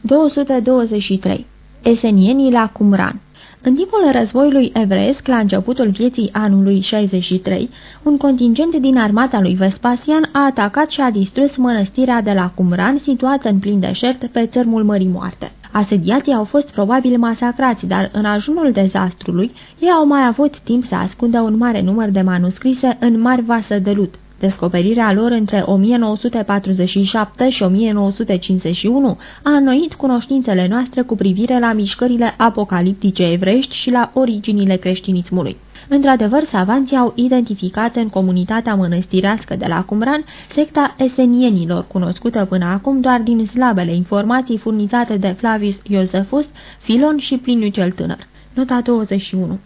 223. Esenienii la Qumran în timpul războiului evreiesc, la începutul vieții anului 63, un contingent din armata lui Vespasian a atacat și a distrus mănăstirea de la Qumran, situată în plin deșert pe țărmul Mării Moarte. Asediații au fost probabil masacrați, dar în ajunul dezastrului ei au mai avut timp să ascundă un mare număr de manuscrise în mari vase de lut. Descoperirea lor între 1947 și 1951 a înnoit cunoștințele noastre cu privire la mișcările apocaliptice evrești și la originile creștinismului. Într-adevăr, savanții au identificat în comunitatea mănăstirească de la Cumran secta esenienilor, cunoscută până acum doar din slabele informații furnizate de Flavius Iosefus, Filon și Pliniu cel Tânăr. Nota 21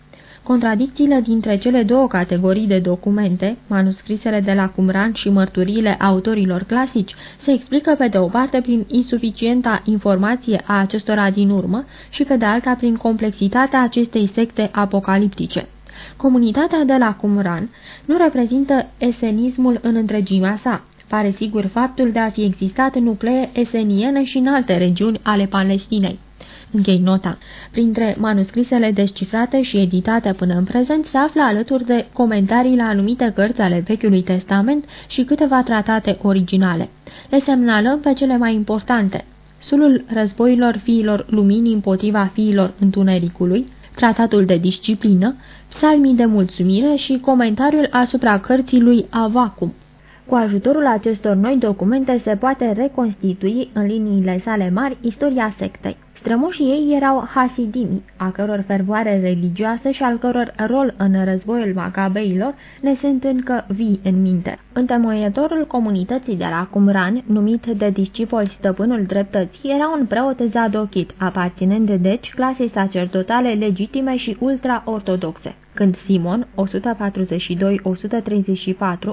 Contradicțiile dintre cele două categorii de documente, manuscrisele de la Qumran și mărturiile autorilor clasici, se explică pe de o parte prin insuficienta informație a acestora din urmă și pe de alta prin complexitatea acestei secte apocaliptice. Comunitatea de la Qumran nu reprezintă esenismul în întregimea sa. Pare sigur faptul de a fi existat nuclee eseniene și în alte regiuni ale Palestinei. Închei nota. Printre manuscrisele descifrate și editate până în prezent se află alături de comentarii la anumite cărți ale Vechiului Testament și câteva tratate originale. Le semnalăm pe cele mai importante. Sulul războilor fiilor luminii împotriva fiilor întunericului, tratatul de disciplină, psalmii de mulțumire și comentariul asupra cărții lui Avacum. Cu ajutorul acestor noi documente se poate reconstitui în liniile sale mari istoria sectei. Strămoșii ei erau hasidimi, a căror fervoare religioasă și al căror rol în războiul macabeilor ne sunt încă vii în minte. Întemoietorul comunității de la Qumran, numit de discipol stăpânul dreptății, era un preot zadochit, aparținând deci clasei sacerdotale legitime și ultra-ortodoxe. Când Simon, 142-134,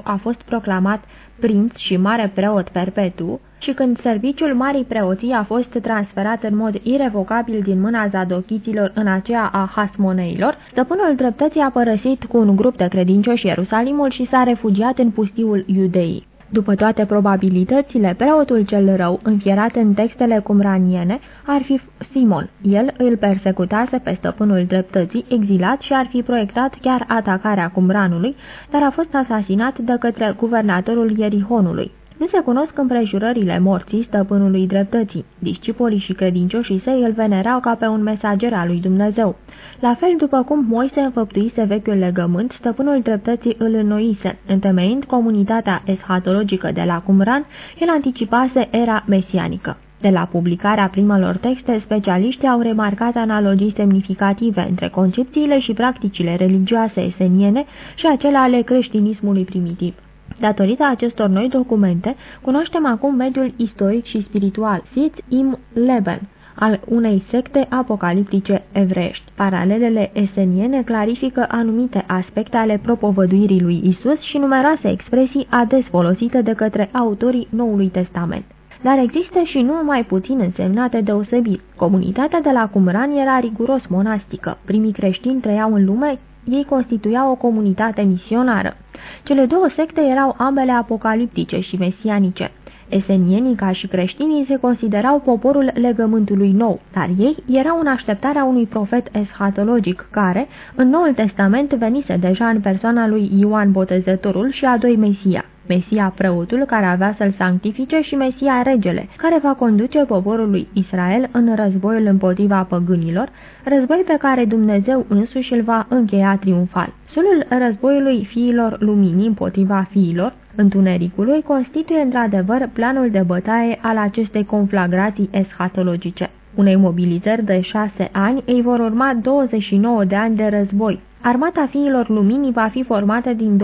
a fost proclamat prinț și mare preot perpetu, și când serviciul Marii Preoții a fost transferat în mod irevocabil din mâna zadochiților în aceea a hasmoneilor, stăpânul dreptății a părăsit cu un grup de credincioși Ierusalimul și s-a refugiat în pustiul iudeii. După toate probabilitățile, preotul cel rău, înfierat în textele cumraniene, ar fi Simon. El îl persecutase pe stăpânul dreptății, exilat și ar fi proiectat chiar atacarea cumranului, dar a fost asasinat de către guvernatorul Ierihonului. Nu se cunosc împrejurările morții stăpânului dreptății. Discipolii și credincioșii săi îl venerau ca pe un mesager al lui Dumnezeu. La fel după cum Moise înfăptuise vechiul legământ, stăpânul dreptății îl înnoise. Întemeind comunitatea eschatologică de la Qumran, el anticipase era mesianică. De la publicarea primelor texte, specialiștii au remarcat analogii semnificative între concepțiile și practicile religioase eseniene și acele ale creștinismului primitiv. Datorită acestor noi documente, cunoaștem acum mediul istoric și spiritual, Sitz im Leben, al unei secte apocaliptice evrești. Paralelele eseniene clarifică anumite aspecte ale propovăduirii lui Isus și numeroase expresii ades folosite de către autorii Noului Testament. Dar există și nu mai puțin însemnate deosebiri. Comunitatea de la Qumran era riguros monastică. Primii creștini trăiau în lume, ei constituiau o comunitate misionară. Cele două secte erau ambele apocaliptice și mesianice. Esenienii ca și creștinii se considerau poporul legământului nou, dar ei erau în așteptarea unui profet eschatologic care, în Noul Testament, venise deja în persoana lui Ioan Botezătorul și a doi Mesia. Mesia preotul care avea să-l sanctifice și Mesia regele, care va conduce poporul lui Israel în războiul împotriva păgânilor, război pe care Dumnezeu însuși îl va încheia triumfal. Sulul războiului fiilor luminii împotriva fiilor, întunericului, constituie într-adevăr planul de bătaie al acestei conflagrații eschatologice. Unei mobilizări de șase ani îi vor urma 29 de ani de război, Armata fiilor luminii va fi formată din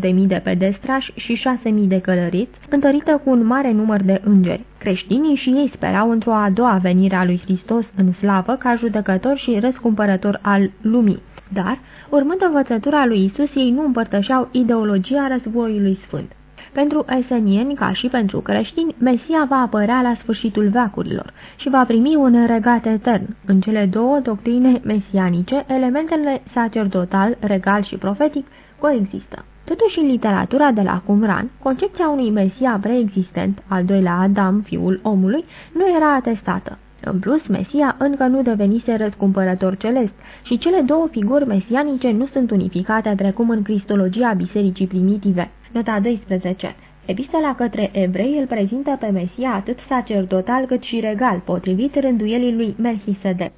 28.000 de pedestrași și 6.000 de călăriți, întărită cu un mare număr de îngeri. Creștinii și ei sperau într-o a doua venire a lui Hristos în slavă ca judecător și răscumpărător al lumii. Dar, urmând învățătura lui Isus, ei nu împărtășeau ideologia războiului sfânt. Pentru esenieni, ca și pentru creștini, Mesia va apărea la sfârșitul veacurilor și va primi un regat etern. În cele două doctrine mesianice, elementele sacerdotal, regal și profetic coexistă. Totuși, în literatura de la Qumran, concepția unui Mesia preexistent, al doilea Adam, fiul omului, nu era atestată. În plus, Mesia încă nu devenise răscumpărător celest și cele două figuri mesianice nu sunt unificate precum în cristologia bisericii primitive. Nota 12 Epistola către evrei îl prezintă pe Mesia atât sacerdotal cât și regal, potrivit rânduielii lui Melchisedec.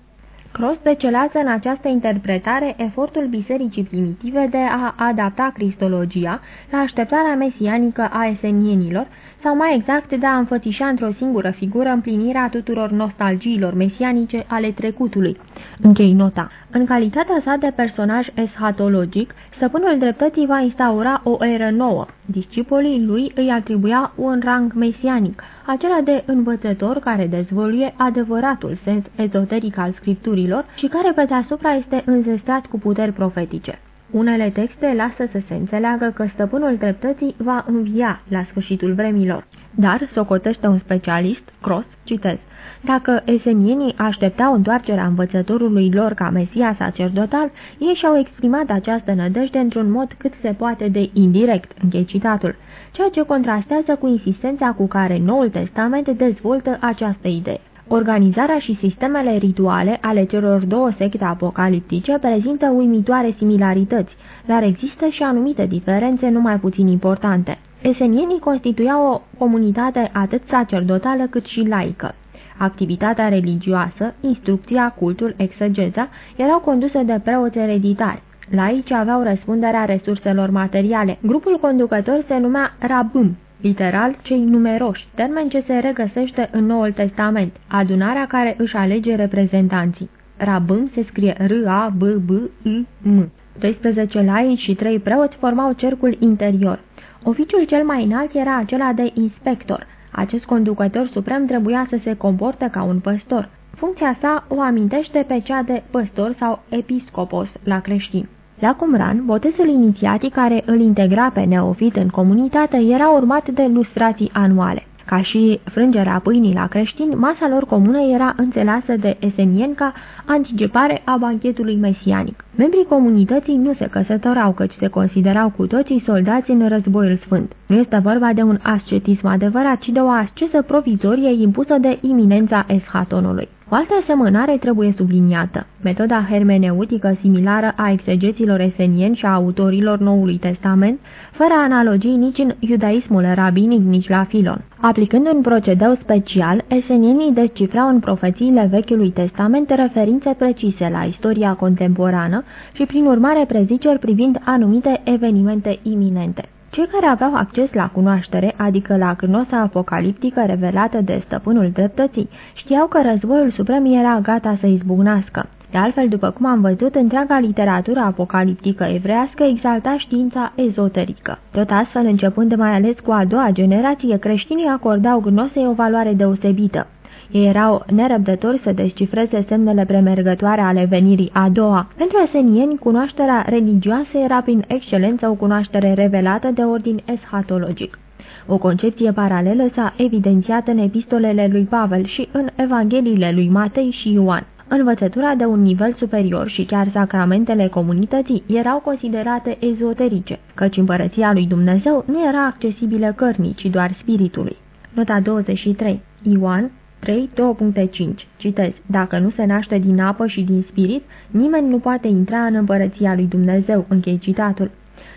Cross decelează în această interpretare efortul bisericii primitive de a adapta cristologia la așteptarea mesianică a esenienilor, sau mai exact de a înfățișa într-o singură figură împlinirea tuturor nostalgiilor mesianice ale trecutului. Închei nota. În calitatea sa de personaj eschatologic, stăpânul dreptății va instaura o eră nouă. Discipolii lui îi atribuia un rang mesianic, acela de învățător care dezvoluie adevăratul sens ezoteric al scripturilor și care pe deasupra este înzestrat cu puteri profetice. Unele texte lasă să se înțeleagă că stăpânul dreptății va învia la sfârșitul vremilor. Dar, socotește un specialist, Cross, citez, dacă esenienii așteptau întoarcerea învățătorului lor ca mesia sacerdotal, ei și-au exprimat această nădejde într-un mod cât se poate de indirect, închei citatul, ceea ce contrastează cu insistența cu care Noul Testament dezvoltă această idee. Organizarea și sistemele rituale ale celor două secte apocaliptice prezintă uimitoare similarități, dar există și anumite diferențe numai puțin importante. Esenienii constituiau o comunitate atât sacerdotală cât și laică. Activitatea religioasă, instrucția, cultul, exegeza erau conduse de preoți ereditari. Laici aveau răspunderea resurselor materiale. Grupul conducător se numea Rabâm, literal cei numeroși, termen ce se regăsește în Noul Testament, adunarea care își alege reprezentanții. Rabâm se scrie R-A-B-B-I-M. 12 laici și 3 preoți formau cercul interior. Oficiul cel mai înalt era acela de inspector. Acest conducător suprem trebuia să se comporte ca un păstor. Funcția sa o amintește pe cea de păstor sau episcopos la creștin. La Cumran, botezul inițiatic care îl integra pe neofit în comunitate era urmat de lustrații anuale. Ca și frângerea pâinii la creștini, masa lor comună era înțeleasă de esenieni ca anticipare a banchetului mesianic. Membrii comunității nu se căsătorau căci se considerau cu toții soldați în războiul sfânt. Nu este vorba de un ascetism adevărat, ci de o asceză provizorie impusă de iminența eschatonului. O altă asemănare trebuie subliniată. Metoda hermeneutică similară a exegeților esenieni și a autorilor Noului Testament, fără analogii nici în iudaismul rabinic, nici la filon. Aplicând un procedeu special, esenienii descifrau în profețiile Vechiului Testament referințe precise la istoria contemporană și prin urmare preziceri privind anumite evenimente iminente. Cei care aveau acces la cunoaștere, adică la gnosa apocaliptică revelată de stăpânul dreptății, știau că războiul suprem era gata să izbucnească. De altfel, după cum am văzut, întreaga literatură apocaliptică evrească exalta știința ezoterică. Tot astfel, începând mai ales cu a doua generație, creștinii acordau gnosei o valoare deosebită. Ei erau nerăbdători să descifreze semnele premergătoare ale venirii a doua. Pentru esenieni, cunoașterea religioasă era prin excelență o cunoaștere revelată de ordin eschatologic. O concepție paralelă s-a evidențiat în epistolele lui Pavel și în evangheliile lui Matei și Ioan. Învățătura de un nivel superior și chiar sacramentele comunității erau considerate ezoterice, căci împărăția lui Dumnezeu nu era accesibilă cărnii, ci doar spiritului. Nota 23. Ioan 3, 2.5. Citez. Dacă nu se naște din apă și din spirit, nimeni nu poate intra în împărăția lui Dumnezeu. Închei citatul.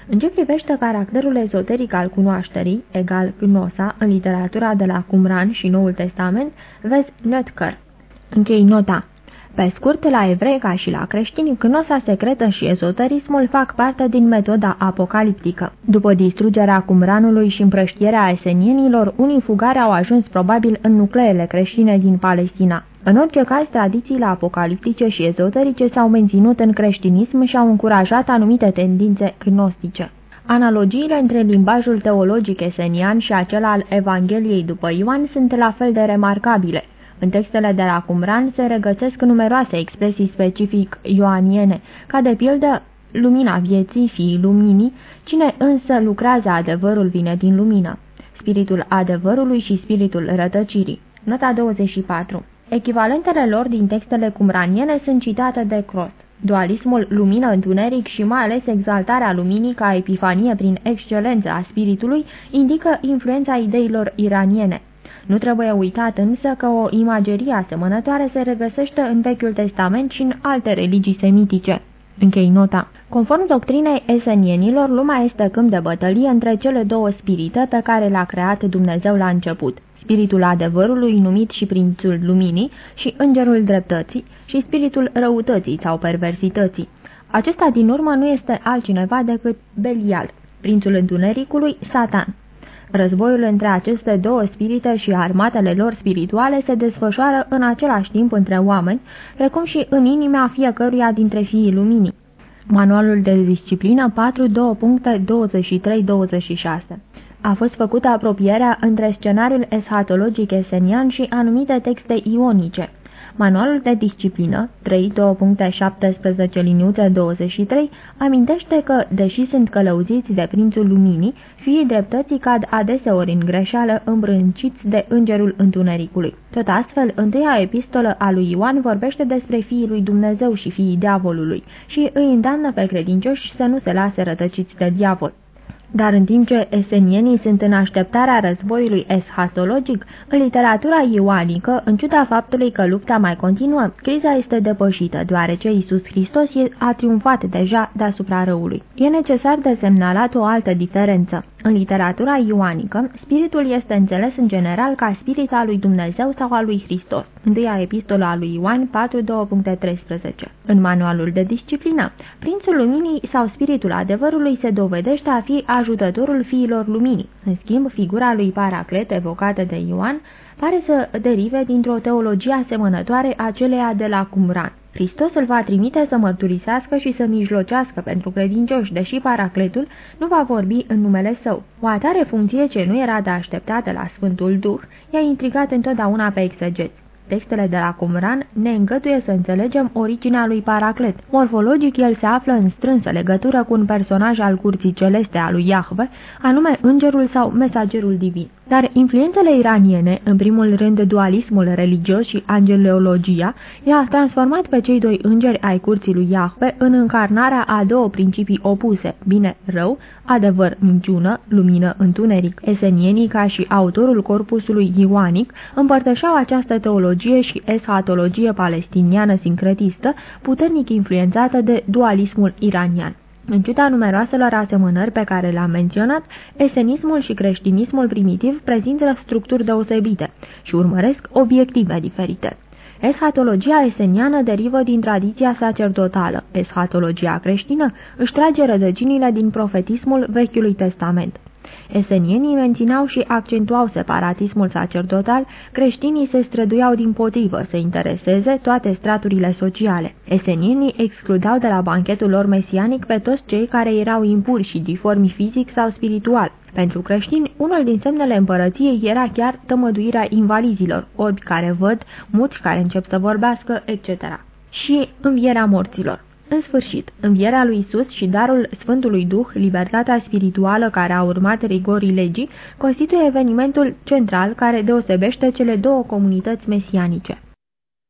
În ce privește caracterul ezoteric al cunoașterii, egal gnosa, în literatura de la Qumran și Noul Testament, vezi Nötker. Închei nota. Pe scurt, la evrei ca și la creștini, gnosa secretă și ezoterismul fac parte din metoda apocaliptică. După distrugerea cumranului și împrăștierea esenienilor, unii fugari au ajuns probabil în nucleele creștine din Palestina. În orice caz, tradițiile apocaliptice și ezoterice s-au menținut în creștinism și au încurajat anumite tendințe gnostice. Analogiile între limbajul teologic esenian și acela al Evangheliei după Ioan sunt la fel de remarcabile. În textele de la Qumran se regăsesc numeroase expresii specific ioaniene, ca de pildă lumina vieții, fiii luminii, cine însă lucrează adevărul vine din lumină, spiritul adevărului și spiritul rătăcirii. Nota 24 Echivalentele lor din textele cumraniene sunt citate de Cross. Dualismul lumină-întuneric și mai ales exaltarea luminii ca epifanie prin excelență a spiritului indică influența ideilor iraniene. Nu trebuie uitat însă că o imagerie asemănătoare se regăsește în Vechiul Testament și în alte religii semitice. Închei nota. Conform doctrinei esenienilor, lumea este câmp de bătălie între cele două spirite pe care le-a creat Dumnezeu la început. Spiritul adevărului, numit și prințul luminii, și îngerul dreptății, și spiritul răutății sau perversității. Acesta din urmă nu este altcineva decât Belial, prințul întunericului, Satan. Războiul între aceste două spirite și armatele lor spirituale se desfășoară în același timp între oameni, precum și în inima fiecăruia dintre fiii luminii. Manualul de disciplină 4.2.23-26 A fost făcută apropierea între scenariul eschatologic esenian și anumite texte ionice. Manualul de disciplină 3.2.17 liniuțe 23 amintește că, deși sunt călăuziți de prințul luminii, fiii dreptății cad adeseori în greșeală îmbrânciți de îngerul întunericului. Tot astfel, întâia epistolă a lui Ioan vorbește despre fiii lui Dumnezeu și fiii diavolului și îi îndeamnă pe credincioși să nu se lase rătăciți de diavol. Dar în timp ce esenienii sunt în așteptarea războiului eschatologic, în literatura ioanică, în ciuda faptului că lupta mai continuă, criza este depășită, deoarece Isus Hristos a triumfat deja deasupra răului. E necesar de semnalat o altă diferență. În literatura ioanică, spiritul este înțeles în general ca spirit al lui Dumnezeu sau al lui Hristos. Întâia epistola a lui Ioan 4.2.13 În manualul de disciplină, prințul luminii sau spiritul adevărului se dovedește a fi ajutătorul fiilor luminii. În schimb, figura lui Paraclet evocată de Ioan pare să derive dintr-o teologie asemănătoare aceleia de la Cumran. Hristos îl va trimite să mărturisească și să mijlocească pentru credincioși, deși Paracletul nu va vorbi în numele său. O atare funcție ce nu era de așteptată la Sfântul Duh i-a intrigat întotdeauna pe exegeți. Textele de la Cumran ne îngăduie să înțelegem originea lui Paraclet. Morfologic, el se află în strânsă legătură cu un personaj al curții celeste a lui Iahve, anume îngerul sau mesagerul divin. Dar influențele iraniene, în primul rând dualismul religios și angeleologia, i-a transformat pe cei doi îngeri ai curții lui Iahve în încarnarea a două principii opuse, bine-rău, adevăr, minciună, lumină, întuneric. Esenienii, ca și autorul corpusului ioanic, împărtășeau această teologie și eschatologie palestiniană sincretistă, puternic influențată de dualismul iranian. În ciuda numeroaselor asemănări pe care le-am menționat, esenismul și creștinismul primitiv prezintă structuri deosebite și urmăresc obiective diferite. Eschatologia eseniană derivă din tradiția sacerdotală. Eschatologia creștină își trage rădăcinile din profetismul Vechiului Testament. Esenienii mențineau și accentuau separatismul sacerdotal, creștinii se străduiau din potrivă să intereseze toate straturile sociale. Esenienii excludeau de la banchetul lor mesianic pe toți cei care erau impuri și diformi fizic sau spiritual. Pentru creștini, unul din semnele împărăției era chiar tămăduirea invalizilor, orbi care văd, muți care încep să vorbească, etc. Și învierea morților. În sfârșit, învierea lui Isus și darul Sfântului Duh, libertatea spirituală care a urmat rigorii legii, constituie evenimentul central care deosebește cele două comunități mesianice.